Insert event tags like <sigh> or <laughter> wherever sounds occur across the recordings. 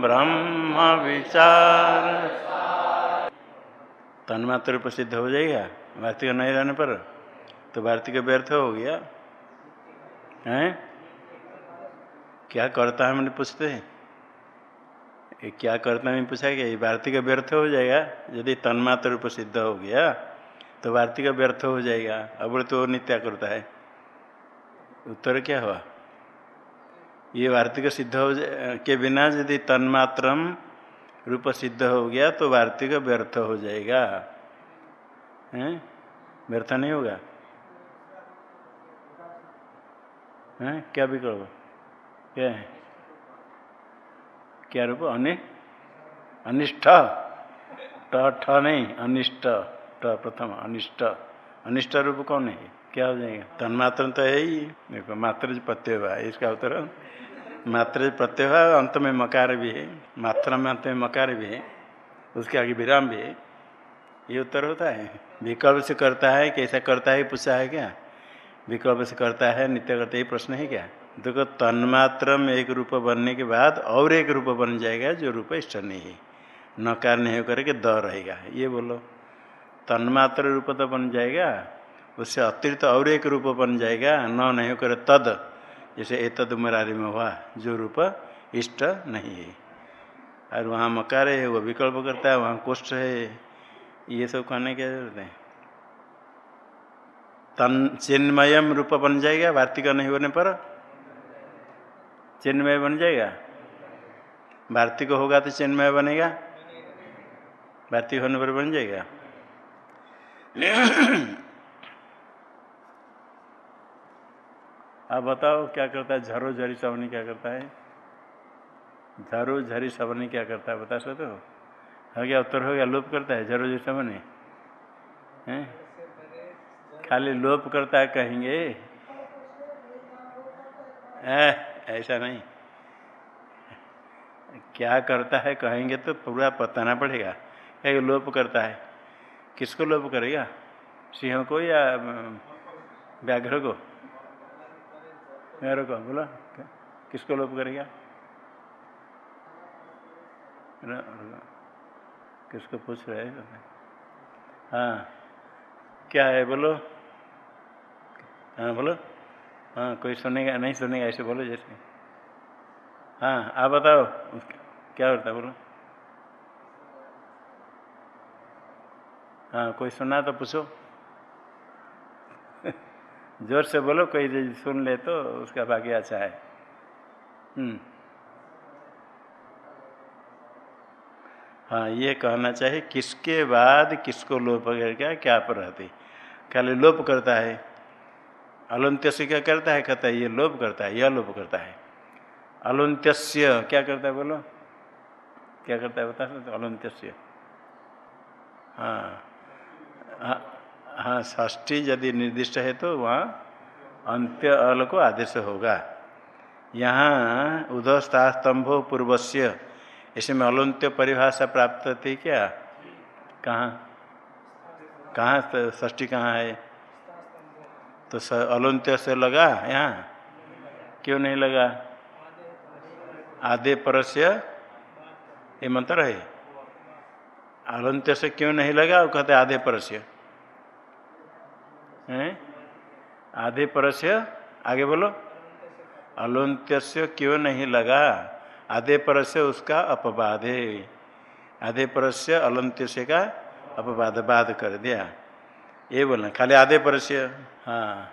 ब्रह्म विचार। तन्मात्र रूप सिद्ध हो जाएगा? वार्तिक नहीं रहने पर? तो वार्तिक व्यर्थ हो गया। हैं? क्या करता है मैंने पूछते हैं। ये क्या करता है पूछा गया ये वार्तिक व्यर्थ हो जाएगा? यदि तन्मात्र रूप हो गया तो वार्तिक व्यर्थ हो जाएगा। अब तो नित्या करता है। उत्तर क्या हुआ? ये वार्तिक सिद्ध हो के बिना यदि तन्मात्रम रूप सिद्ध हो गया तो वार्तिक व्यर्थ हो जाएगा। हैं? व्यर्थ नहीं होगा? हैं? क्या विकल्प? क्या है? क्या रूप? अनि अनिष्ठ। ट नहीं अनिष्ट ट प्रथम अनिष्ट अनिष्ट रूप कौन है? क्या हो जाएगा? तन्मात्र तो है ही। देखो मात्र प्रत्यय हुआ इसका उत्तर मात्र प्रत्यय हुआ अंत में मकार भी है। मात्रा में अंत में मकार भी है। उसके आगे विराम भी है। ये उत्तर होता है। विकल्प से करता है, कैसा करता है पूछा है क्या? विकल्प से करता है, नित्य करता है प्रश्न है क्या? देखो तन्मात्र में एक रूप बनने के बाद और एक रूप बन जाएगा, जो रूप इष्ट नहीं है। नकार नहीं होकर के द रहेगा। ये बोलो। तन्मात्र रूप तो बन जाएगा। उससे अतिरिक्त और एक रूप बन जाएगा। न, नहीं होकर तद, जैसे एतद मरारी में हुआ, जो रूप इष्ट नहीं है। और वहाँ मकार है, वो विकल्प करता है, वहाँ कोष्ठ है, ये सब कहने क्या ज़रूरत है तन, चिन्मयम रूप बन जाएगा, वार्तिक नहीं होने पर। चिन्मय बन जाएगा। वार्तिक होगा तो चिन्मय बनेगा। वार्तिक होने पर बन जाएगा। आप बताओ क्या करता है? झरो झरी सवनी क्या करता है? झरो झरी सवनी क्या करता है? बता सकते हो? हो गया उत्तर, हो गया लोप करता है? झरो झरी सवनी? है? खाली लोप करता है कहेंगे। ऐसा नहीं। क्या करता है कहेंगे तो पूरा बताना पड़ेगा। क्या लोप करता है। किसको लोप करेगा? सिंह को या व्याघ्र को? मेरे को बोला किसको लोप करेगा किसको पूछ रहे हैं हाँ क्या है बोलो? हाँ बोलो। हाँ कोई सुनेगा, नहीं सुनेगा, ऐसे बोलो जैसे। हाँ आप बताओ क्या होता है बोलो? हाँ कोई सुना तो पूछो। ज़ोर से बोलो, कोई सुन ले तो उसका भाग्य अच्छा है। हम्म। हाँ ये कहना चाहिए, किसके बाद किसको लोप करके क्या पर रहते खाली लोप करता है। अलंत्य से क्या करता है? कहता है, ये लोप करता है, यह लोप करता है। अलंत्यस्य क्या करता है बोलो? क्या करता है बता सकते अलंत्यस्य। हाँ हाँ हाँ ष्ठी यदि निर्दिष्ट है तो वहाँ अंत्य अल को आदेश होगा। यहाँ उदस्ता स्तंभो पूर्वस्य इसमें अलंत्य परिभाषा प्राप्त थी क्या? कहाँ? कहाँ ष्ठी कहाँ है? तो अलंत्य से लगा यहाँ? क्यों नहीं लगा? आधे परस्य ये मंत्र है। अलंत्य से क्यों नहीं लगा? वो कहते आधे परस्य। हैं? आधे परस्य? आगे बोलो। अलंत्य से क्यों नहीं लगा? आधे परस्य उसका अपवाद। है आधे परस्य अलंत्य का अपवाद, बाध कर दिया। ये बोलना, खाली आधे परस्य? हाँ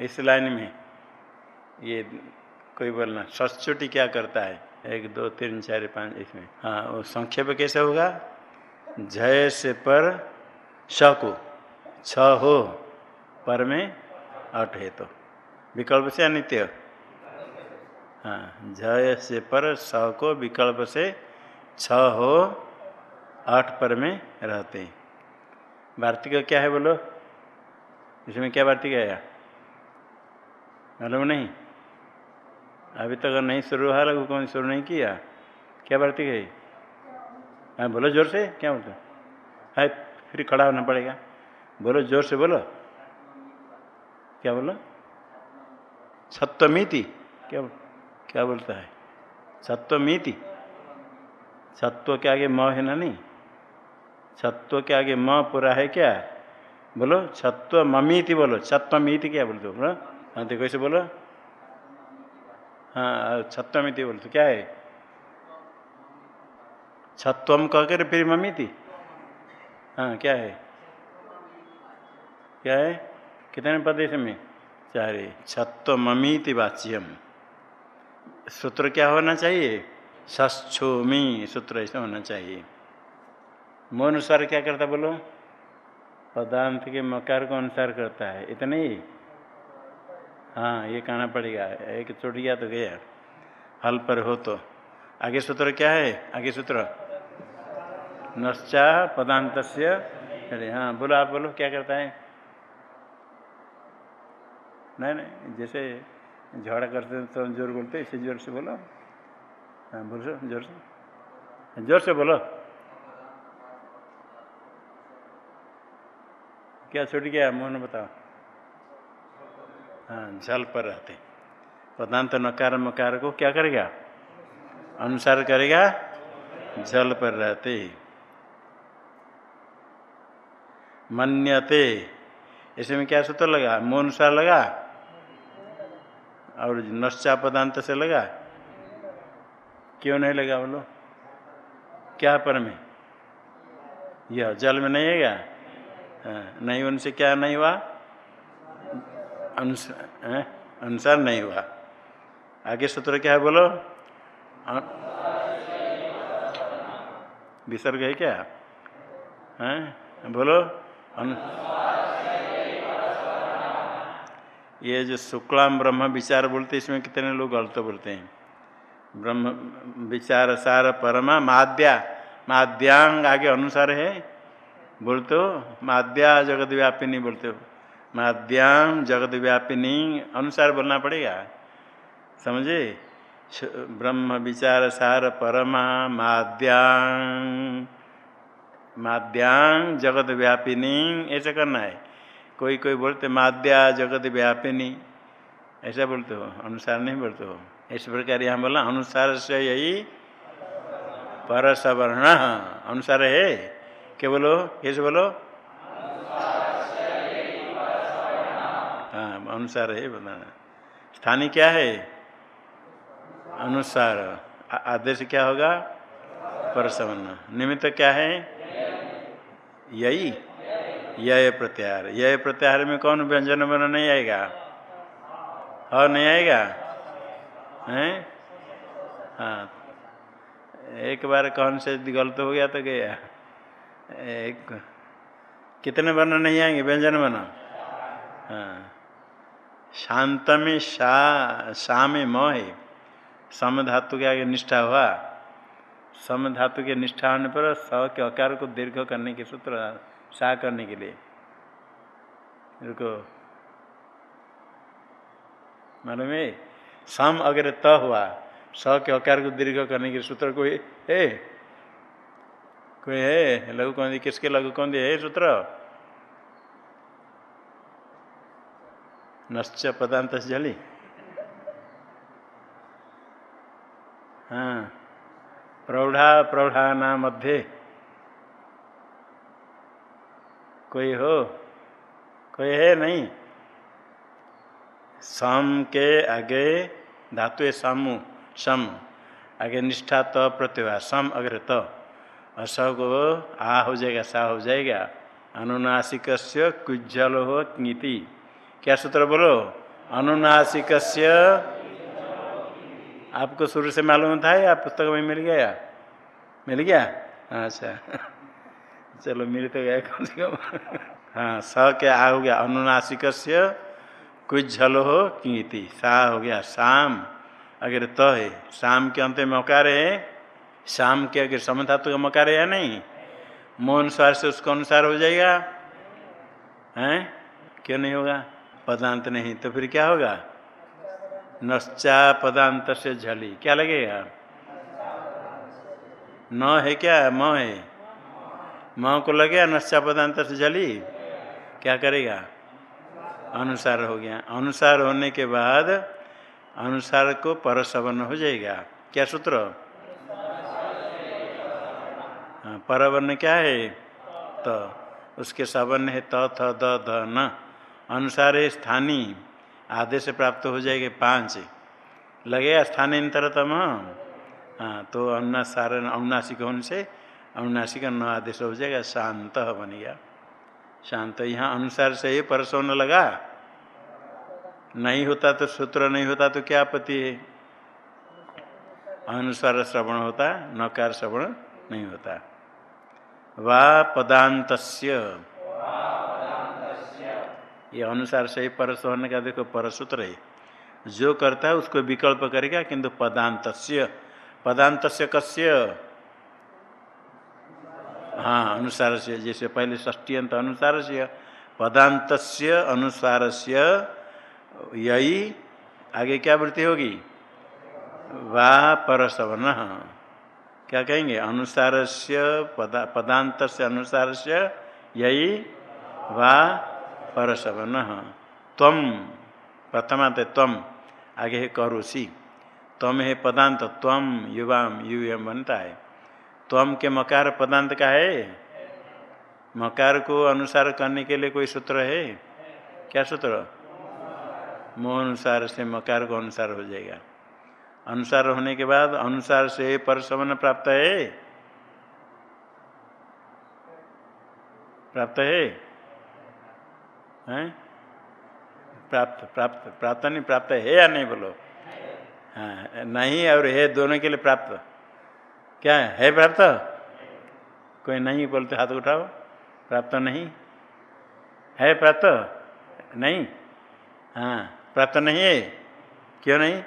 इस लाइन में। ये कोई बोलना, सचोटी क्या करता है? एक, दो, तीन, चार, पाँच, इसमें। हाँ वो संक्षेप कैसे होगा? जय से पर स को छ हो। पर में अट है तो विकल्प से अनित्य? हाँ जय से पर स को विकल्प से छ हो आठ पर में रहते। हैं वार्तिक क्या है बोलो? इसमें क्या वार्तिक आया मालूम नहीं? अभी तक तो नहीं शुरू हुआ, लघु कौन शुरू नहीं किया? क्या वार्तिक है? हाँ बोलो ज़ोर से, क्या बोलते है, फिर खड़ा होना पड़ेगा। बोलो, ज़ोर से बोलो। क्या बोलो? सप्तमीति क्या क्या बोलता है? सप्तमीति सत्व के आगे म है ना नहीं? सत्व के आगे म पूरा है क्या? बोलो छत्व ममीति बोलो। छत्वमीति क्या बोलते हो? हाँ तो कैसे बोलो। हाँ छत्वमिति बोलते क्या है? छत्वम कह कर फिर ममीति। हाँ क्या है? क्या है? कितने प्रदेश में? चारे। छत्व ममीति वाच्यम। सूत्र क्या होना चाहिए? सच्छोमी सूत्र ऐसा होना चाहिए। मोह अनुसार क्या करता बोलो? पदांत के मकार को अनुसार करता है। इतना ही? हाँ ये कहना पड़ेगा। एक छुट गया तो गया। हल पर हो तो। आगे सूत्र क्या है? आगे सूत्र। नश्चा पदांत अरे हाँ बोलो आप बोलो, क्या करता है? नहीं नहीं, जैसे झगड़ा करते तो ज़ोर बोलते इसे ज़ोर से बोलो। हाँ बोलो ज़ोर से। ज़ोर से बोलो। क्या छूट गया, मोहन बताओ। हाँ जल पर रहते। पदांत नकार मकार को क्या करेगा? अनुसार करेगा, जल पर रहते मन्यते इसमें क्या सूत्र लगा? अनुसार लगा? और नश्चा पदांत से लगा? क्यों नहीं लगा बोलो क्या पर में? यह जल में नहीं है हाँ, नहीं उनसे क्या नहीं हुआ? अनुसार नहीं हुआ। आगे सूत्र क्या है बोलो? विसर्ग है क्या? है बोलो। ये जो शुक्लाम ब्रह्म विचार बोलते इसमें कितने लोग गलत बोलते हैं? ब्रह्म विचार सार परमा माद्या माद्यांग आगे अनुसार है। बोलते हो माद्या जगत व्यापिनी बोलते हो। माद्याम जगत अनुसार बोलना पड़ेगा। समझे? ब्रह्म विचार सार परमा माद्यांग माद्यांग जगत व्यापिनी ऐसा करना है। कोई कोई बोलते माद्या जगत व्यापिनी। ऐसा बोलते हो, अनुसार नहीं बोलते हो। इस प्रकार यहाँ बोला, अनुसार से यही पर सवर्ण अनुसार है? क्या बोलो? कैसे बोलो। हाँ अनुसार है बताना स्थानीय क्या है? अनुसार। आदेश क्या होगा? परसवर्ण। निमित्त क्या है? यही। यह प्रत्याहार। यह प्रत्याहार में कौन व्यंजन बना नहीं आएगा? और नहीं आएगा? हैं? हाँ। एक बार कौन से गलत हो गया तो गया। एक। कितने वर्ण नहीं आएँगे? व्यंजन वर्ण हाँ। शांत में शा शा में म सम धातु के आगे निष्ठा हुआ। सम धातु के निष्ठा होने पर स के अकार को दीर्घ करने के सूत्र सा करने के लिए। रुको। मालूम है? सम अगर त हुआ, स के अकार को दीर्घ करने के सूत्र कोई है? कोई है? लघु कौन दी? किसके लघु कौन दी है सूत्र? नश्च पदांत जली। हाँ। प्रौढ़ा प्रौढ़ा मध्य कोई हो, कोई है नहीं। सम के आगे धातु है समू सम आगे निष्ठा, त प्रत्यवा सम अग्र, त। अस को आ हो जाएगा, सा हो जाएगा। अनुनासिक कुज्जल हो नीति। क्या सूत्र बोलो? अनुनासिक आपको शुरू से मालूम था या पुस्तक में मिल गया? मिल गया? अच्छा। चलो मिल तो गया कम से कम। हाँ स क्या आ हो गया? अनुनासिक कुछ झलो हो कीति। सा हो गया शाम अगर त तो है शाम के अंत में मकार है। शाम के अगर समधातु का मकार है या नहीं? मोह अनुसार से उसको अनुसार हो जाएगा। हैं? क्यों नहीं होगा? पदांत नहीं तो फिर क्या होगा? नश्चा पदांत से झली। क्या लगेगा? न है क्या? म है। म को लगे नश्चा पदांत से जली। क्या करेगा? अनुसार हो गया। अनुसार होने के बाद अनुसार को परसवन हो जाएगा। क्या सूत्र? हाँ, परवर्ण क्या है? त। उसके सवर्ण है त थ द ध न। अनुसार है स्थानीय आदेश प्राप्त हो जाएगा पाँच। लगेगा स्थानांतरतम। हाँ तो अनुसार अनुनासिक होने से अनुनासिक न आदेश हो जाएगा, शांत बन गया। शांत, यहाँ अनुसार से ही परसों लगा। नहीं होता तो सूत्र नहीं होता तो क्या आपत्ति है? अनुसार श्रवण होता, नकार श्रवण नहीं होता। वा पदांत ये अनुसार से ही परस होने का देखो परसूत्र है। जो करता है उसको विकल्प करेगा, किंतु पदांत पदांत कस्य? हाँ अनुसार से जैसे पहले ष्टियंत अनुसार से पदांत अनुसार से यही आगे क्या वृत्ति होगी? वा परसवन। क्या कहेंगे? अनुसार से पदा पदांत से अनुसार से यही वा परसवन। तम प्रथमांत तम आगे है करोसी। तम है पदांत तम युवाम युवम बनता है तम के मकार पदांत का है? मकार को अनुसार करने के लिए कोई सूत्र है? क्या सूत्र? मोह अनुसार से मकार को अनुसार हो जाएगा। अनुसार होने के बाद अनुसार से परसवन प्राप्त है? प्राप्त है? हैं? प्राप्त प्राप्त प्राप्त नहीं, प्राप्त है या नहीं बोलो? हाँ नहीं और है दोनों के लिए प्राप्त। क्या है, प्राप्त? कोई नहीं बोलते हाथ उठाओ। प्राप्त नहीं। है प्राप्त? नहीं। हाँ प्राप्त नहीं है। क्यों नहीं?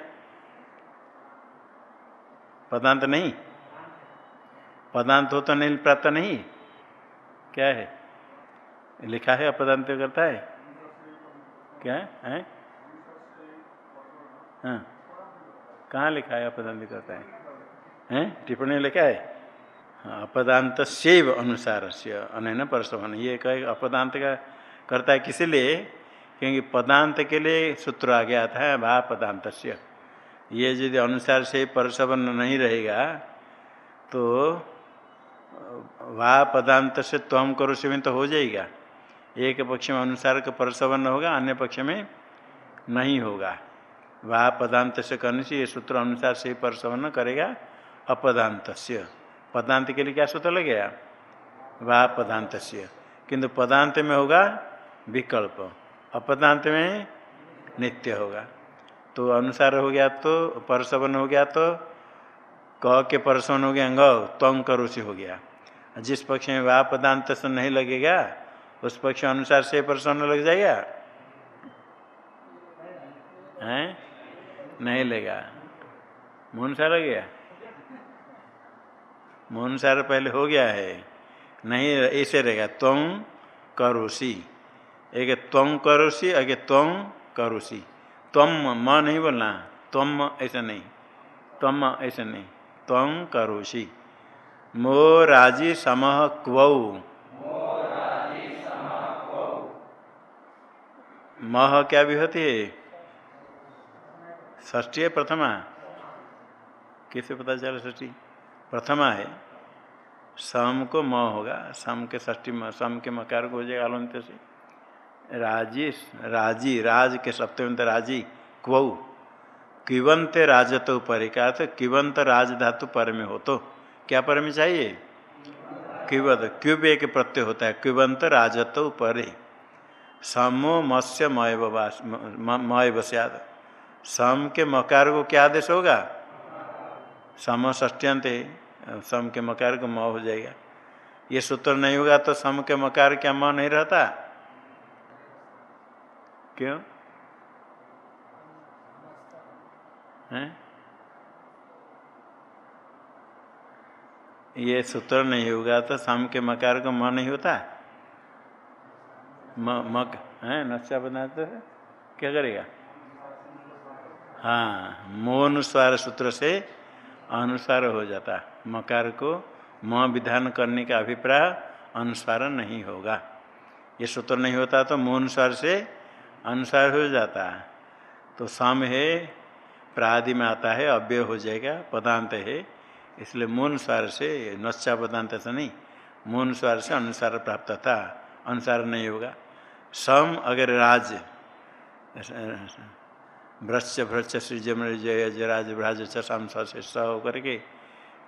पदांत नहीं। पदांत हो तो नहीं प्राप्त नहीं। क्या है? लिखा है अपदांत करता है। क्या? है? हाँ। कहाँ लिखा है अपदांत करता है? हैं? टिप्पणी लिखा है अपदांत सेव अनुसार से अन परसवन ये कहे अपदांत का करता है किसी लिए? क्योंकि पदांत के लिए सूत्र आ गया था भा पदांत ये यदि अनुसार से परसवन नहीं रहेगा तो वा पदांत से त्वम करो से तो हो जाएगा। एक पक्ष में अनुसार का परसवन होगा, अन्य पक्ष में नहीं होगा। वाह पदांत से करने से ये सूत्र अनुसार से परसवन करेगा। अपदांत पदांत के लिए क्या सूत्र लगेगा वाह पदांत किंतु पदांत में होगा विकल्प। अपदांत में नित्य होगा। तो अनुसार हो गया तो परसवन हो गया तो क के परसवन हो गया अंग तंग करोसी हो गया। जिस पक्ष में वाह पदांत से नहीं लगेगा, उस पक्ष अनुसार से प्रसन्न लग जाएगा? हैं? नहीं लेगा। मुनसार लग गया? मुनसार पहले हो गया है। नहीं, ऐसे रहेगा तुम करोसी एक तुम करोसी आगे तुम करोसी तुम म नहीं बोलना तुम ऐसा नहीं। तुम ऐसा नहीं। तुम करोसी मो राज़ी समह क्वौ। मह क्या भी होती है? ष्टी है प्रथमा। कैसे पता चला ष्टी प्रथमा है, सम को म होगा, सम के ष्टी सम के मकार को हो जाएगा अलंत से। राज़ी राज़ी, राज के सप्तमंत राज़ी, क्वौ, किवंत राजत परे क्या तो किवंत राज धातु पर में हो तो क्या पर में चाहिए? क्यूबत क्यूब एक प्रत्यय होता है क्यूबंत राजत परे समो मत्स्य मय बस्याद सम के मकार को क्या आदेश होगा? सम ष्ट्यंत सम के मकार को म हो जाएगा। ये सूत्र नहीं होगा तो सम के मकार क्या म नहीं रहता? क्यों? है? ये सूत्र नहीं होगा तो सम के मकार को म नहीं होता? मग, है? नक्शा बनाते है? क्या करेगा? हाँ मोनुस्वार सूत्र से अनुसार हो जाता। मकार को म विधान करने का अभिप्राय अनुसार नहीं होगा। ये सूत्र नहीं होता तो मोनुसार से अनुसार हो जाता। तो सम है, प्रादि में आता है, अव्यय हो जाएगा, पदांत है। इसलिए मून स्वर से नच्छा पदांत से नहीं। मून स्वर से अनुसार प्राप्त था। अनुसार नहीं होगा। सम अगर राज भ्रश्च भ्रश्च सृजम जय जराज भ्राज सम से स होकर के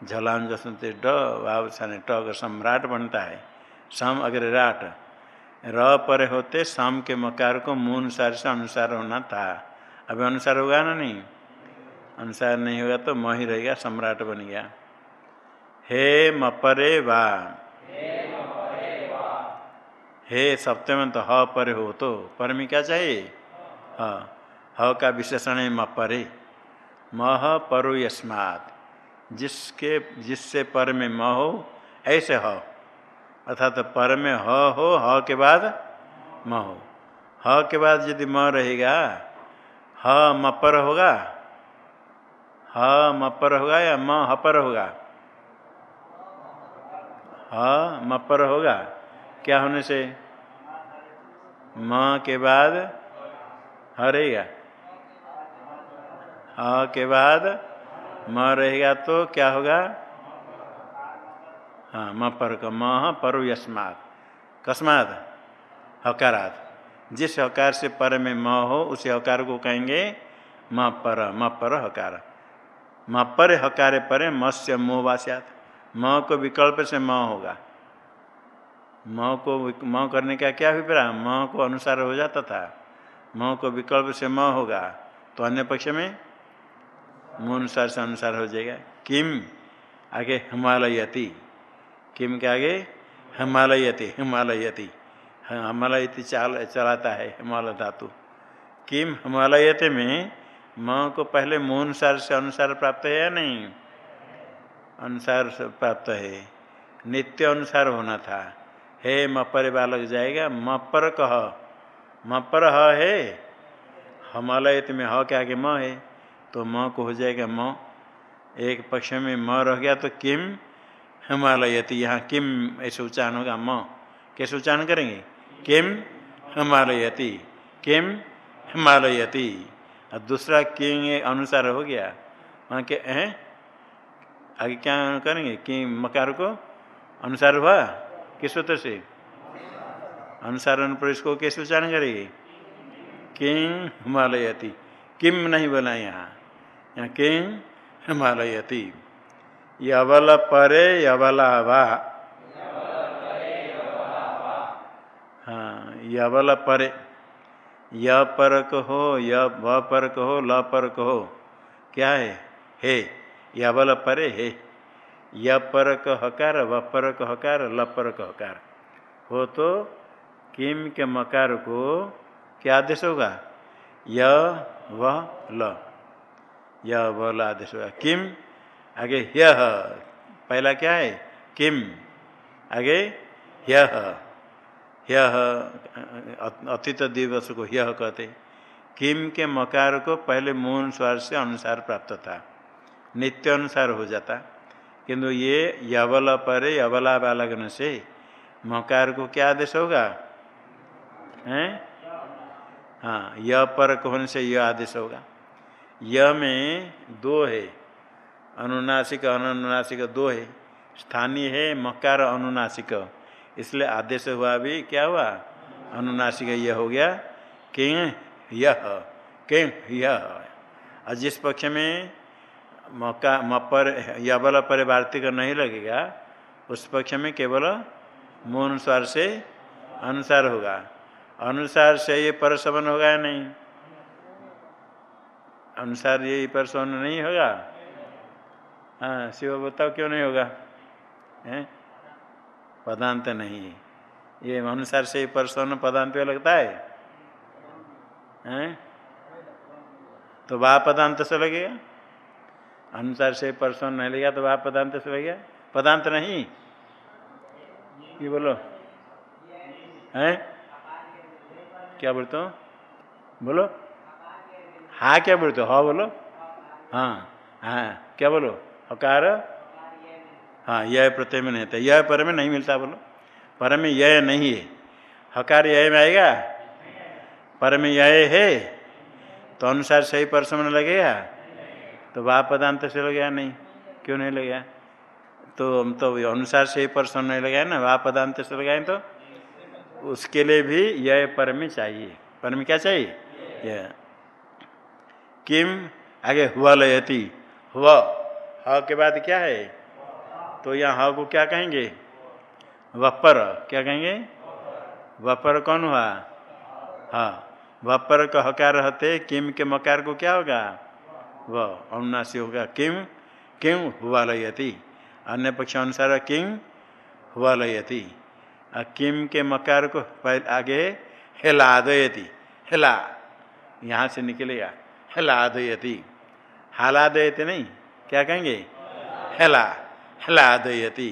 झलाम जसंते ड वाव ट का सम्राट बनता है। सम अगर राट र पर होते सम के मकार को मुँह अनुसार से अनुसार होना था। अभी अनुसार होगा ना नहीं? अनुसार नहीं होगा तो म ही रहेगा, सम्राट बन गया। हे मपरे वा। हे सप्तम तो ह पर हो तो। पर में क्या चाहिए? ह। ह का विशेषण है मपरे। मह परो यस्मात। जिसके, जिससे पर में म हो, ऐसे ह। अर्थात तो पर में ह हो, ह के बाद म हो। ह के बाद यदि म रहेगा, ह मपर होगा, ह मपर होगा या म हपर होगा? ह मपर होगा। क्या होने से? म के बाद हरेगा। ह, के बाद म रहेगा तो क्या होगा? हाँ म पर म पर यस्मात। कस्मात? हकारात। जिस हकार से पर में म हो, उसी हकार को कहेंगे म पर म पर हकार। म पर हकारे परे मत्स्य मोहवास्यात म को विकल्प से म होगा। म को म करने का क्या अभिप्राय? म को अनुसार हो जाता था। म को विकल्प से म होगा। तो अन्य पक्ष में म अनुसार से अनुसार हो जाएगा। किम? आगे हिमालयती। किम के आगे? हिमालयती हिमालयती। हिमालयती चाल, चलाता है हिमालय धातु। किम? हिमालयते में म को पहले मुह अनुसार से अनुसार प्राप्त है या नहीं? अनुसार से प्राप्त है। नित्य अनुसार होना था। हे, मपर बालक जाएगा। मपर कह। मपर ह है। हिमालय में ह के आगे म है। तो म को हो जाएगा म। एक पक्ष में म रह गया तो किम? हिमालयती। यहाँ किम ऐसे उच्चारण होगा, म। कैसे उच्चारण करेंगे? किम हिमालयती। किम हिमालयती। और दूसरा किंग अनुसार हो गया। वहाँ के हैं? आगे क्या करेंगे? कि मकार को अनुसार हुआ? किस सूत्र से? अनुसार अनुप्रवेश को कैसे उच्चारण करेगी? किंग हिमालयती। किम नहीं बोला यहाँ। यहाँ किंग हिमालयती यवल परे, यवला वा हाँ यवल परे। य परक हो य परक हो ल परक हो क्या है? हे, यवल परे, हे। य परक हकार व परक हकार ल परक हकार हो तो किम के मकार को क्या आदेश होगा? य, व, ल। य व आदेश होगा किम? आगे ह्य पहला क्या है? किम। आगे ह्य ह्य अतीत दिवस को ह्य कहते किम के मकार को पहले मून स्वर से अनुसार प्राप्त था। नित्य अनुसार हो जाता। किंतु ये यवल पर, यवला बालगन से मकार को क्या आदेश होगा? हैं? हाँ य पर होने से यह आदेश होगा? य में दो है। अनुनासिक अनुनासिक दो है। स्थानीय है, मकार, अनुनासिक। इसलिए आदेश हुआ भी क्या हुआ? अनुनासिक यह हो गया। किंग यह। किंग यह। और जिस पक्ष में मका, मपर यबल पर वार्तिक नहीं लगेगा, उस पक्ष में केवल मून स्वर से अनुसार होगा। अनुसार से ये परसवन होगा या नहीं? अनुसार ये परसवन नहीं होगा? हाँ शिव बताओ क्यों नहीं होगा? हैं? पदांत नहीं। है ये अनुसार से ही परसवन पदांत लगता है। हैं? तो वह पदांत से लगेगा अनुसार से परसों नहीं लगेगा तो वह पदांत से लगेगा पदांत नहीं? ये बोलो। हैं? क्या बोलते हो? बोलो। हाँ क्या बोलते हो? हाँ बोलो। हाँ हाँ क्या बोलो? हकार हाँ यह प्रत्यय में नहीं होता यह पर में नहीं मिलता बोलो। पर में यह नहीं है। हकार यह में आएगा? पर में यह है। तो अनुसार सही परसमन लगेगा? तो वाह पदांत से लग गया नहीं। क्यों नहीं लग गया तो हम तो अनुसार सही ही पर नहीं लगाए ना? वा पदांत से लगाए तो? उसके लिए भी यह पर में चाहिए। पर में क्या चाहिए? यह। किम? आगे हुआ लयती। हुआ। ह के बाद क्या है? तो यहाँ ह को क्या कहेंगे? वपर। क्या कहेंगे? वपर कौन हुआ? हाँ। वपर का हकार रहते? किम के मकार को क्या होगा? वह अनुनाशी होगा किम। किम? हुआ लयती। अन्य पक्ष अनुसार किम? हुआ लयती। किम के मकार को पहले आगे हेलादयती हेला। यहाँ से निकलेगा हेलादयती। हालादयती नहीं, क्या कहेंगे? हला, हेलादयती।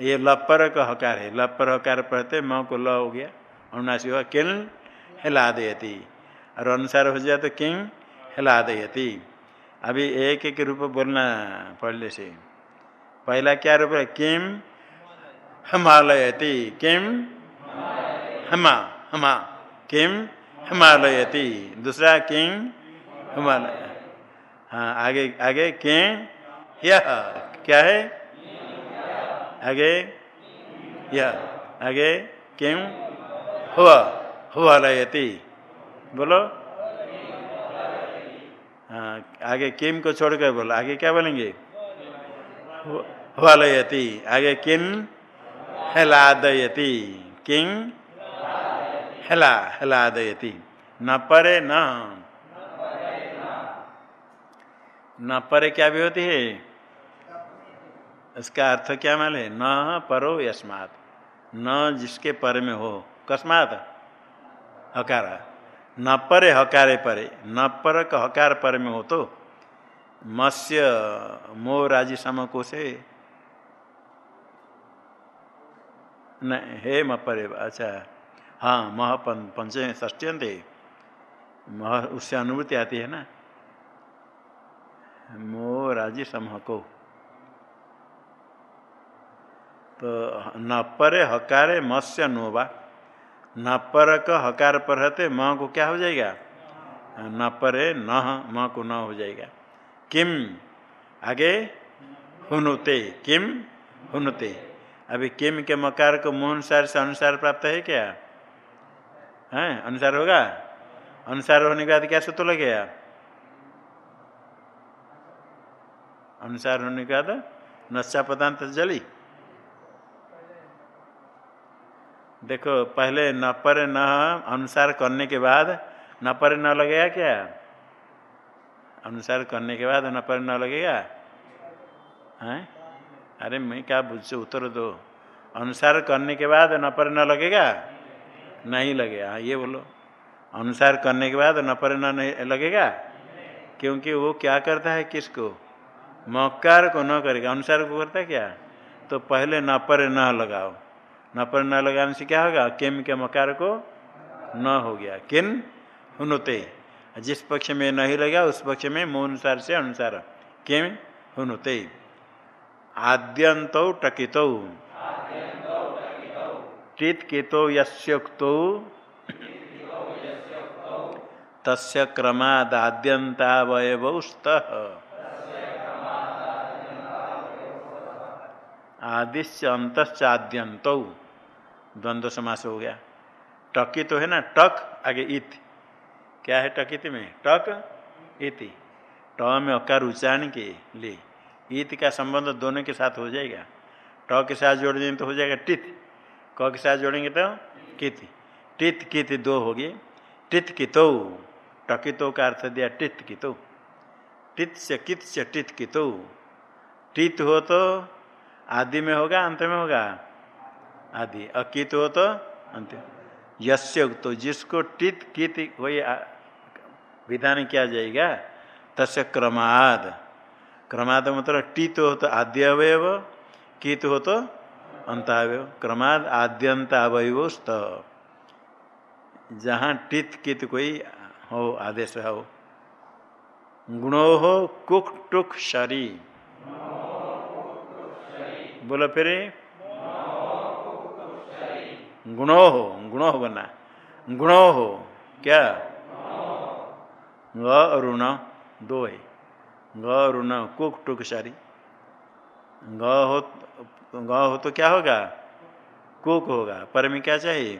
ये लपर का हकार है। लपर हकार पढ़ते म को ल हो गया अनुनाशी हुआ किल हेलादयती। और अनुसार हो जाए तो किंग हेलादयती। अभी एक एक रूप बोलना पहले से। पहला क्या रूप है? किम हिमालयती। किम हमा हमा। किम हिमालयती। दूसरा किंग हाँ आगे आगे के यह क्या है? आगे यह आगे किम हुआ हुआ लयती बोलो। हाँ आगे किम को छोड़कर बोलो। आगे क्या बोलेंगे? हुआ लयती आगे किम हेलादयती। किंग हेला, हेलादयती। न परे न। न परे क्या भी होती है? इसका अर्थ क्या मान है? न परो यस्मात। न जिसके पर में हो। कस्मात? हकार। न परे हकारे परे। न पर हकार पर में हो तो? मत्स्य मोह राज़ी समको से नहीं, हे मपरे अच्छा। हाँ मह पंच ष्टियंत मह, उससे अनुभूति आती है ना? मोह राज़ी समूह को तो न परे हकारे मत्स्य नोवा। न पर हकार पर रहते म को क्या हो जाएगा? न परे न म को न हो जाएगा। किम? आगे? हुनुते। किम? हुनुते। अभी किम के मकार को अनुसार से अनुसार प्राप्त है क्या? है? अनुसार होगा? अनुसार होने के बाद क्या सूत्र लगेगा? अनुसार होने के बाद नशा पदार्थ जली। देखो, पहले न पर न अनुसार करने के बाद, न पर न लगेगा क्या? अनुसार करने के बाद न पर न लगेगा? हैं? अरे मैं क्या बुझ उत्तर दो? अनुसार करने के बाद न पर न लगेगा? नहीं लगेगा। हाँ ये बोलो। अनुसार करने के बाद न पर न लगेगा? क्योंकि वो क्या करता है, किसको? मकार को न करेगा, अनुसार को करता क्या? तो पहले न पर न लगाओ। न पर न लगाने से क्या होगा? किम के मकार को न हो गया। किन? हुनुते। जिस पक्ष में नहीं लगा, उस पक्ष में मुँह अनुसार से अनुसार। किम? हुनुते। आद्यंत टकित। टित कितो यस्योक्तो। तस्य आदिश्य अंतश्चाद्यंत द्वंद्व समास हो गया। टकी तो है ना, टक, आगे इत। क्या है टकित में? टक, इति। ट में अकार उच्चारण के लिए ईत का संबंध दोनों के साथ हो जाएगा। ट के साथ जोड़ देंगे तो हो जाएगा टित। क के साथ जोड़ेंगे तो कित। टित, कित दो हो गए। टित कितो टकितो का अर्थ दिया टित कितो टित से कित से टित कितो टित हो तो आदि में होगा, अंत में होगा? आदि। अकित हो तो अंत यस्य तो जिसको टित कित कोई विधान किया जाएगा तस् क्रमाद। क्रमाद मतलब टित हो तो आद्य अवयव कित हो तो अंतावय क्रमाद आद्यंत अवयव स्त। जहाँ टित कित कोई हो, आदेश हो। गुणो हो कुक टुक शरी। बोलो फिर। गुणो हो गुणो हो बना। गुणो हो, क्या? ग और ऋण दो है। ग ऋण कुक टुक सारी ग हो ग हो तो क्या होगा? कुक होगा। पर में क्या चाहिए?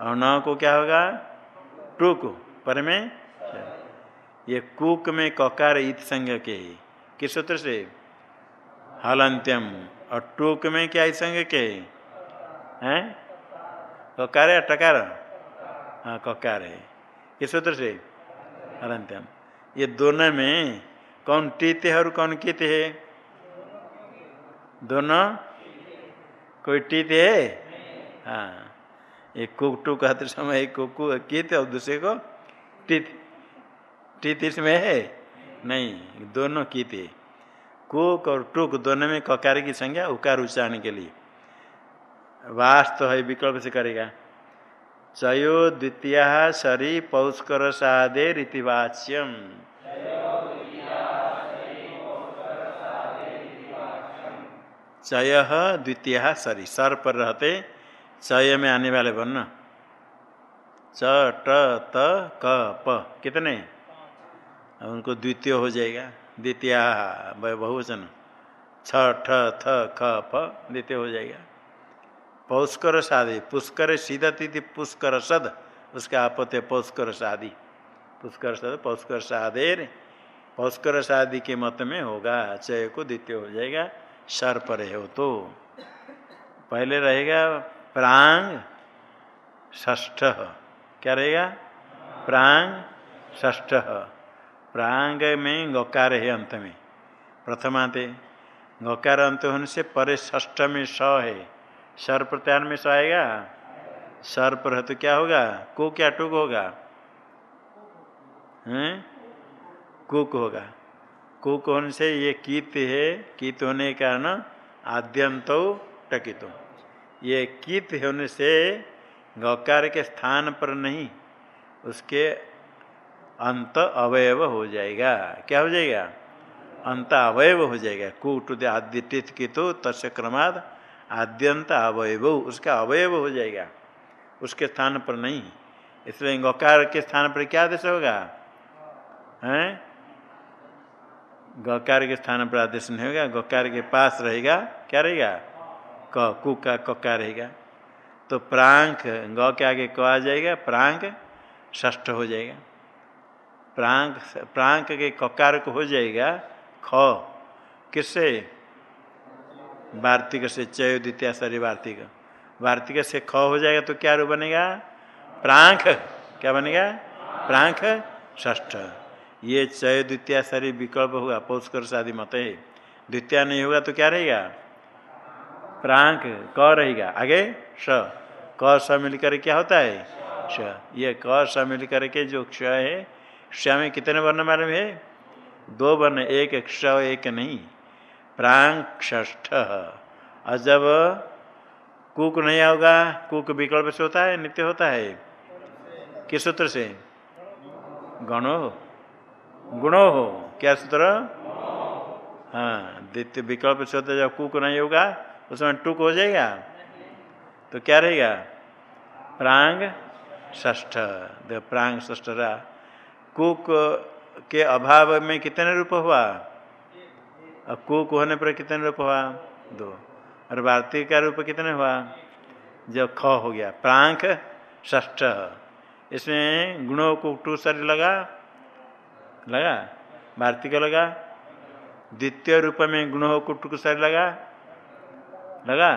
और न को क्या होगा? टूक। पर में? ये कुक में ककार इत संग के किस सूत्र से? हलंत्यम और टूक में क्या संग के? हैं? ककार है टकार? हाँ ककार। है किस सूत्र से? हलंत्यम ये दोनों में कौन टीत है और कौन कित है? दोनों? कोई टीत है? हाँ। एक कुक टू कहते समय कुकु कित और दूसरे को टीत टीत इसमें है? नहीं, दोनों कीते। कुक और टुक दोनों में ककार की संज्ञा? उकार उच्चारण के लिए। वास्तव तो है विकल्प से करेगा। चयो द्वितीय सरी पौष्कर सादे रीतिवाच्यम। चय द्वितीय सरी। सर पर रहते, चय में आने वाले वर्ण। च, ट, त, क, प। कितने? उनको द्वितीय हो जाएगा। द्वितीय बहुवचन। छ, ठ, थ, ख, प, द्वितीय हो जाएगा। पौष्कर शादी पुष्कर सीधती पुष्कर सद, उसका आपत्य पौष्कर शादी पुष्कर सद, पौष्कर सादेर, पौष्कर शादी के मत में होगा, चय को द्वितीय हो जाएगा सर पर हो तो। पहले रहेगा प्रांग ष्ठ क्या रहेगा? प्रांग ष्ठ प्रांग में गकार है अंत में प्रथमाते गकार अंत होने से परे ष्ठ में स है। सर प्रत्यार में स आएगा? सर पर है तो क्या होगा? को क्या टुक होगा? हैं? कुक होगा। कुक होने से ये कीत है, कीत होने के कारण आद्यंत टकित। ये कीत होने से गकार के स्थान पर नहीं, उसके अंत अवयव हो जाएगा। क्या हो जाएगा? अंत अवयव हो जाएगा। कुट आद्य टिथ की तो तस् क्रमाद आद्यंत अवयव, उसका अवयव हो जाएगा। उसके स्थान पर नहीं। इसलिए गकार के स्थान पर क्या आदेश होगा? हैं? गकार के स्थान पर आदेश नहीं होगा। गकार के पास रहेगा। क्या रहेगा? क, कु का कक्का रहेगा। तो प्रांक, ग के आगे क आ जाएगा। प्रांक ष्ठ हो जाएगा। प्रांक प्रांक के ककार को हो जाएगा ख। किससे? वार्तिक से चय द्वितीय सरी वार्तिक। वार्तिक से ख हो जाएगा तो क्या रूप बनेगा? प्रांक। क्या बनेगा? प्रांक। ष्ठ ये चय द्वितीय सारी विकल्प होगा, पौष्कर शादी मत। है द्वितीय नहीं होगा तो क्या रहेगा? प्रांक। क रहेगा। आगे स क स मिलकर क्या होता है? श। ये क स मिलकर के जो क्ष है क्ष कितने वर्ण मालूम है? दो वर्ण, एक क्ष एक नहीं। प्रांक ष्ठ और जब कुक नहीं होगा कुक विकल्प से होता है, नित्य होता है? किस सूत्र से? गणो। गुणो हो। क्या सूत्र? हाँ द्वितीय विकल्प से होता जब कुक नहीं होगा उसमें टुक हो जाएगा। तो क्या रहेगा? प्रांग ष्ठ। प्रांग ष्ठ रहा। कुक के अभाव में कितने रूप हुआ? और कुक होने पर कितने रूप हुआ? दो। और भारतीय का रूप कितने हुआ? जब ख हो गया। प्रांख ष्ठ इसमें गुणों को टू सर लगा? लगा। भारती का लगा? द्वितीय रूप में गुण हो कुटुक सर लगा? लगा।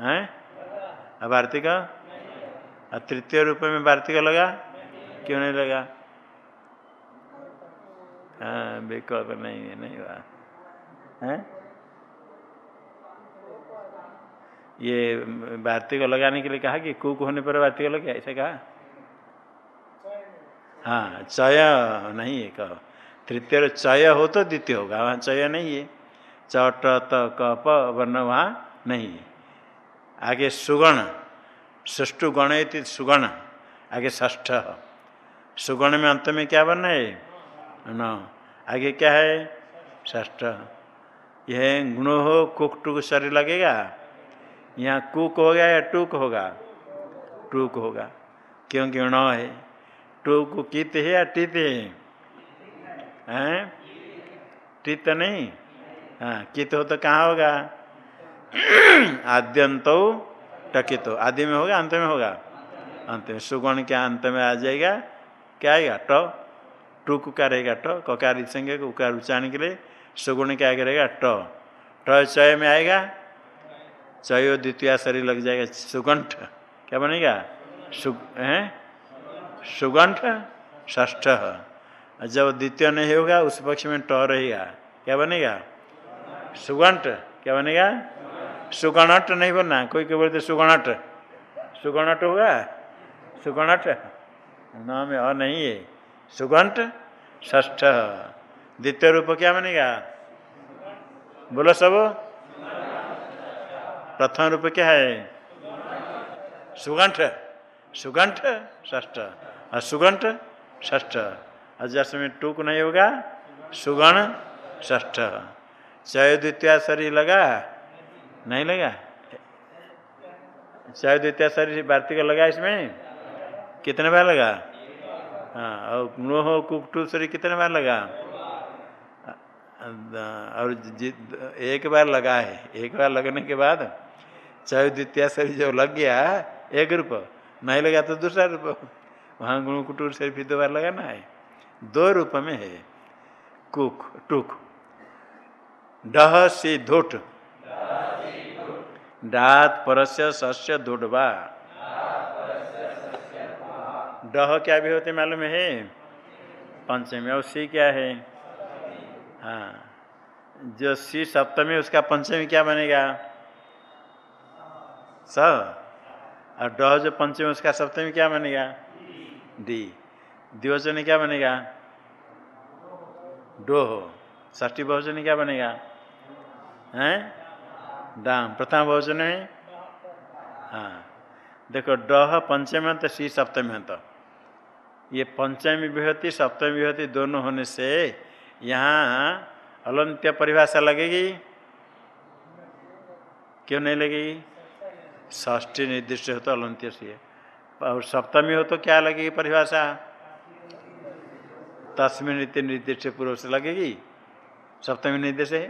हैं? भारती का? तृतीय रूप में भारती का लगा? क्यों नहीं लगा? हाँ विकल्प नहीं है, नहीं हुआ। ये भारती को लगाने के लिए कहा कि कुक होने पर भारती को लगे ऐसे कहा? हाँ चय नहीं है, कह। तृतीय चय हो तो द्वितीय होगा, वहाँ चय नहीं है। चट त कप, वर्ण वहाँ नहीं है। आगे सुगण सुष्टु गण सुगण, आगे ष्ठ सुगण में अंत में क्या वर्ण है? न? आगे क्या है? ष्ठ यह गुण हो, कुक टुक शरीर लगेगा? यहाँ कुक हो गया या टूक होगा? टूक होगा। क्योंकि न है। टू को कित है या टित है? हैं? टित नहीं? हाँ कित हो तो कहाँ होगा? आद्यंतो टकित। हो आदि में होगा, अंत में होगा? अंत में। सुगुण क्या अंत में आ जाएगा। क्या आएगा? ट। टू का रहेगा ट, ककार संज्ञा उकार उच्चारण के लिए, सुगुण क्या आगे रहेगा ट। ट चय में आएगा, चयो द्वितीय शरीर लग जाएगा, सुगंठ। क्या बनेगा? सु, हैं? सुगंठ ष्ठ जब द्वितीय नहीं होगा, उस पक्ष में ट रहेगा। क्या बनेगा? सुगंठ। क्या बनेगा? सुगणट नहीं बनना। कोई कोई बोलते सुगणट सुगणट होगा? सुगणट न में अ नहीं है। सुगंठ ष्ठ द्वितीय रूप क्या बनेगा? बोलो सब। प्रथम रूप क्या है? सुगंठ सुगंठ ष्ठ और सुगंठ ष्ठ और जस में टूक नहीं होगा। सुगण ष्ठ चय द्वितीय शरीर लगा? नहीं लगा? चय द्वितीय शरीर वार्तिक लगा इसमें? कितने बार लगा? हाँ और नोह कुकटू शरीर कितने बार लगा? और एक बार लगा है। एक बार लगने के बाद चय द्वितीय शरीर जो लग गया एक रूप। नहीं लगा तो दूसरा रूप। वहाँ गुण कुटुर शरीर फिर दो बार लगाना है। दो रूप में है। कुक टुक। डह से धुट। डात परस्य सस्य दुडवा। डह क्या भी होते मालूम है? पंचमी और सी क्या है? हाँ। जो सी सप्तमी, उसका पंचमी क्या बनेगा? स। और डह जो पंचमी, उसका सप्तमी क्या बनेगा? डी। द्विवचन क्या बनेगा? डो हो ष्टी बहुवचन क्या बनेगा? हैं? दाम। प्रथम बहुवचन में? हाँ। देखो, डह पंचमी अंत सी सप्तमी अंत ये पंचमी विभूति, सप्तमी विभूति दोनों होने से यहाँ अलंत्य परिभाषा लगेगी। क्यों नहीं लगेगी? ष्ठी निर्दिष्ट हो तो अलंत्य से और सप्तमी हो तो क्या लगेगी परिभाषा? तस्मिन नित्य निर्दिष्ट पूर्व से लगेगी। सप्तमी निर्देश है।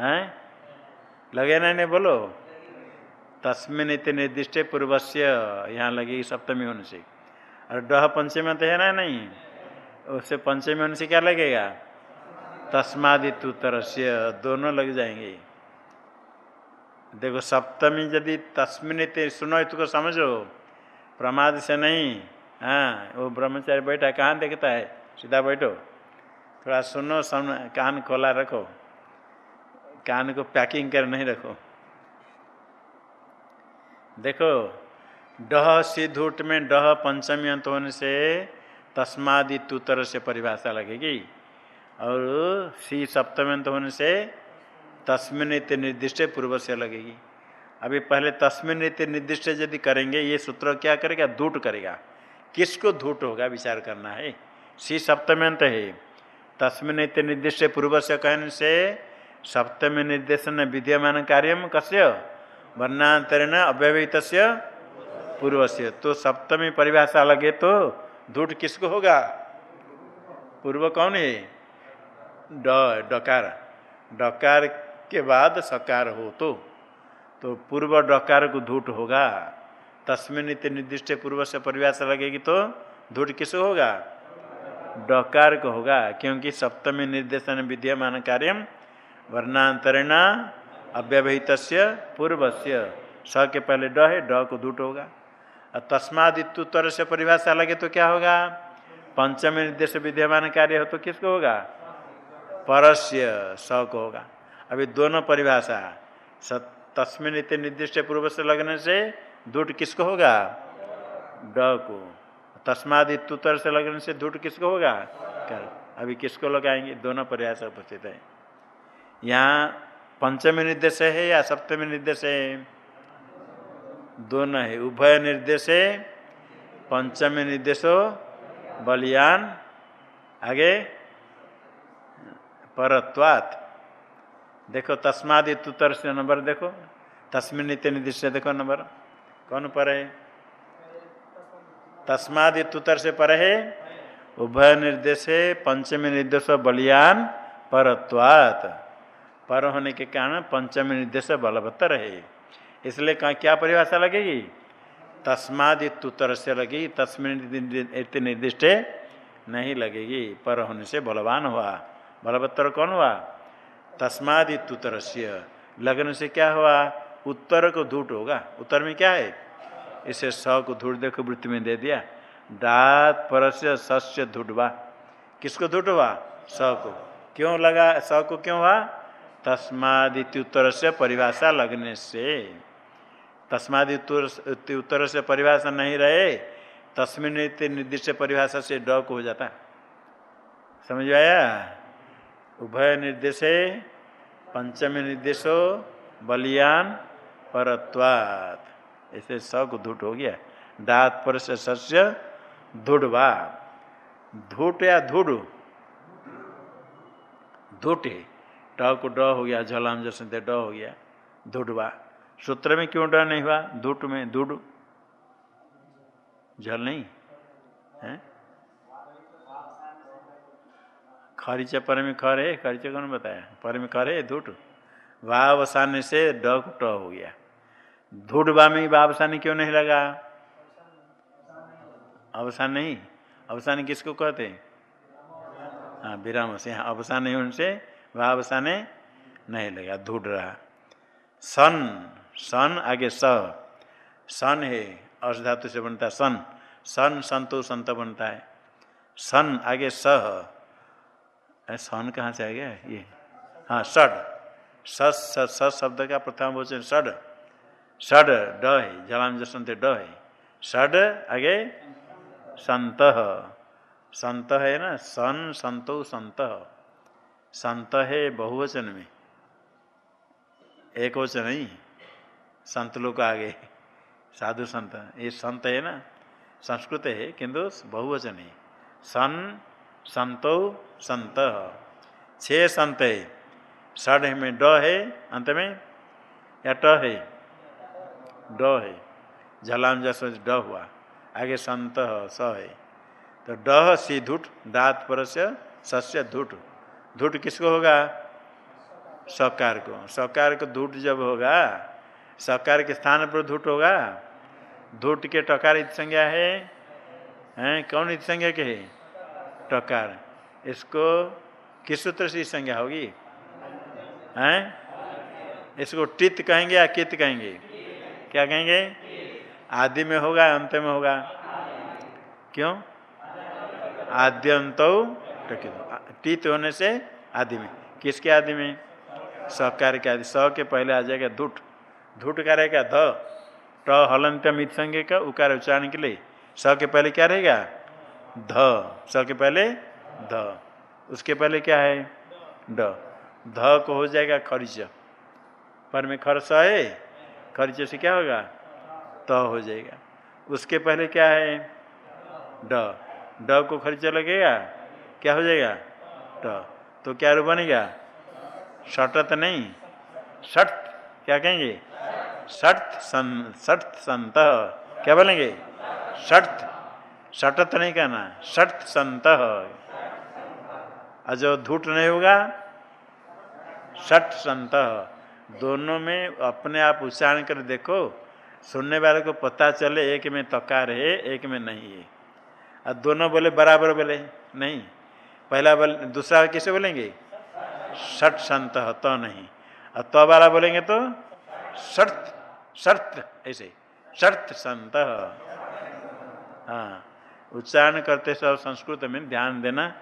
हैं? लगे ना नहीं बोलो? तस्मिन नित्य निर्दिष्ट पूर्व से यहाँ लगेगी सप्तमी होने से। और डह पंचमी तो है ना नहीं? उससे पंचमी होने से क्या लगेगा? तस्मादित्तर से दोनों लग जाएँगे। देखो, सप्तमी यदि तस्मिन सुनो, इसको समझो। प्रमाद से नहीं हाँ वो ब्रह्मचारी बैठा कहाँ देखता है? सीधा बैठो। थोड़ा सुनो, सम, कान खोला रखो। कान को पैकिंग कर नहीं रखो। देखो डह सिद्धूट में डह पंचमी अंत होने से तस्मादि तुतर से परिभाषा लगेगी। और सी सप्तमी अंत होने से तस्मिन नित्य निर्दिष्ट पूर्व से लगेगी। अभी पहले तस्मिन नित्य निर्दिष्ट यदि करेंगे, ये सूत्र क्या करेगा? धूट करेगा। किसको धूट होगा? विचार करना है। सी सप्तमी अंत है। तस्मिन नित्य निर्दिष्ट पूर्व से कहने से सप्तमी निर्देशन विद्यमान कार्यम कस्य? वर्णांतरण अव्यवहित पूर्व से तो सप्तमी परिभाषा लगे तो धूट किसको होगा? पूर्व कौन है? ड, डकार। डकार के बाद सकार हो तो। तो पूर्व डकार को धूट होगा। तस्मिन निर्दिष्ट पूर्व से परिभाषा लगेगी तो धूट किस होगा? डकार को होगा, क्योंकि सप्तमी निर्देशन विद्यमान कार्यम वर्णांतरण अव्यवहित पूर्व से स के पहले ड है, ड को धूट होगा। तस्मादित्तर से परिभाषा लगे तो क्या होगा? पंचमी निर्देश विद्यमान कार्य हो तो किसको होगा? परस्य स को होगा अभी दोनों परिभाषा तस्मिन इतने निर्दिष्ट पूर्व से लगने से दूट किसको होगा? ड को। तस्माद तस्मादित्तर से लगने से दूट किसको होगा? कर। अभी किसको लगाएँगे? दोनों परिभाषा उपस्थित है। यहाँ पंचमी निर्देश है या सप्तमी निर्देश है? दोनों है। उभय निर्देश है। पंचमी निर्देशो, बलियान, आगे, परत्वात्। देखो, तस्मादि तुतर से नंबर देखो। तस्मिन नित्य निर्दिष्ट देखो नंबर। कौन पर है? तस्मादि तुतर से पर है। उभय निर्देश, पंचमी निर्देश, बलियान, परत्वात। पर होने के कारण पंचमी निर्देश बलवत्तर है। इसलिए कहा, क्या परिभाषा लगेगी? तस्मादितुतर से लगेगी, तस्मिन निर्दिष्ट नहीं लगेगी। पर होने से बलवान हुआ। बलवत्तर कौन हुआ? तस्मादितुतर से। लगने से क्या हुआ? उत्तर को धूट होगा। उत्तर में क्या है? इसे स को धूट देखो, वृत्ति में दे दिया। दात पर से सस्य धुटवा किसको धुट हुआ? स को। क्यों लगा? स को क्यों हुआ? तस्मादित्युत्तर से परिभाषा लगने से। तस्मादित्तर उत्तर से परिभाषा नहीं रहे, तस्मिन निर्दिष्ट परिभाषा से ड को हो जाता। समझ आया? उभय निर्देश, पंचमी निर्देशो, बलियान, परत्वात। ऐसे स को धूट हो गया। दात पर से सस्य धुड़वा धूट या धुड़? धूट। ट को ड हो गया झलाम जैसे ड हो गया धुड़वा सूत्र में क्यों ड नहीं हुआ? धूट में धुड़ झल नहीं? है? खरीचा पर में खर है खरीचा कौन बताया? पर में खर है धूट वाह से ड ट हो गया। धूट बा में वाह क्यों नहीं लगा? अवसान नहीं। अवसान किसको कहते हैं? विराम से। हाँ अवसान नहीं उनसे वह अवसाने नहीं लगा। धूट रहा। सन। सन, आगे स। सन है अर्ष धातु से बनता है सन। सन, संतो, संत बनता है। सन, आगे सह सन कहाँ से आ गया? ये। हाँ षड। स शब्द का प्रथम वचन, षड। षड, ड है जलाम जसंत ड है। षड, आगे संत। संत है ना? सन, संतो, संत। संत है बहुवचन में। एक वचन नहीं। संत लोग आगे। साधु संत। ये संत है ना? संस्कृत है, किंतु बहुवचन है। सन, संतो, संत। छह संत है। षड में ड है, अंत में या ट है। ड है। झलाम जैसे ड हुआ। आगे संत स है। तो डह सी धुट दात पर सस्य धुट धुट किसको होगा? सकार को। सकार को धुट जब होगा सकार के स्थान पर धूट होगा? धूट के टकार इत संज्ञा है? हैं? कौन इत संज्ञा के है? टकार। इसको किस सूत्र से संज्ञा होगी? हैं? इसको टित कहेंगे या कित कहेंगे? क्या कहेंगे? आदि में होगा, अंत में होगा। क्यों? आद्यंत टित होने से आदि में। किसके आदि में? सकार के आदि। स के पहले आ जाएगा धुट। धुट का रहेगा ध ट हलंत मित संज्ञ का उकार उच्चारण के लिए स के पहले क्या रहेगा? ध। स के पहले ध। उसके पहले क्या है? ड। ध को हो जाएगा खर्च। पर में खर्च है, खर्च से क्या होगा? त तो हो जाएगा। उसके पहले क्या है? ड। ड को खर्चा लगेगा? क्या हो जाएगा? ट। तो क्या रूप बनेगा? षटत नहीं। षट क्या कहेंगे? षट सन, षट संत क्या बोलेंगे? षट। षटत नहीं कहना षट संत और जो धूट नहीं होगा? षट संत दोनों में अपने आप उच्चारण कर देखो। सुनने वाले को पता चले एक में तकार है, एक में नहीं है। और दोनों बोले, बराबर बोले? नहीं। पहला बोले, दूसरा किसे बोलेंगे? षट संत तो नहीं। और तो वाला बोलेंगे तो? शर्त शर्त, ऐसे, शर्त संत। हाँ उच्चारण करते सब संस्कृत में ध्यान देना,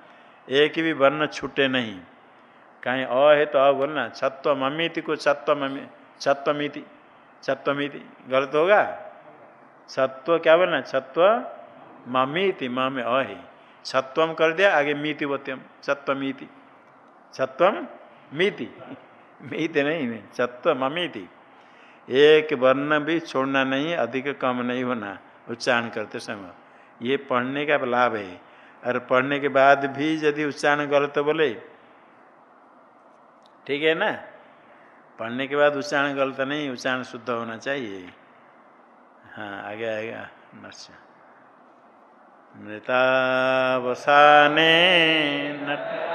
एक भी वर्ण छूटे नहीं। कहीं अ है तो अ बोलना छत्व ममिति को छत्व मम्मी छत्वमिति छत्वमिति गलत होगा? छत्व क्या बोलना छत्व ममीति म में अ है। छत्वम कर दिया, आगे मीति बोत्यम छत्वमीति छत्वम मीति। <laughs> मीति नहीं नहीं छत्व ममीति एक वर्ण भी छोड़ना नहीं, अधिक कम नहीं होना, उच्चारण करते समय। ये पढ़ने का लाभ है। और पढ़ने के बाद भी यदि उच्चारण गलत बोले, ठीक है ना? पढ़ने के बाद उच्चारण गलत नहीं, उच्चारण शुद्ध होना चाहिए। हाँ आगे आएगा नृतावसाने नट